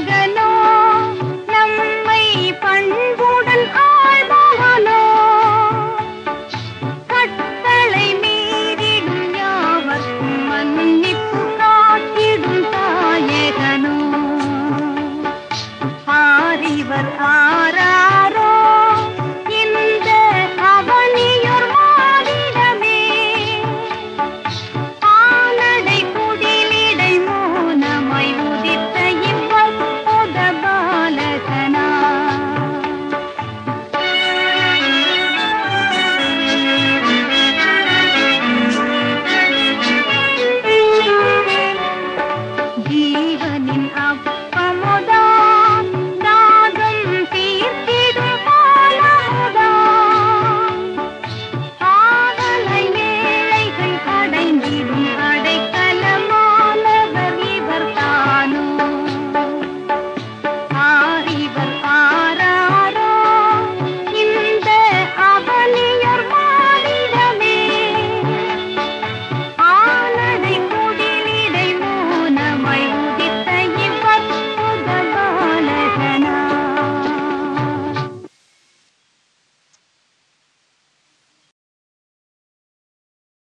ಮಗನ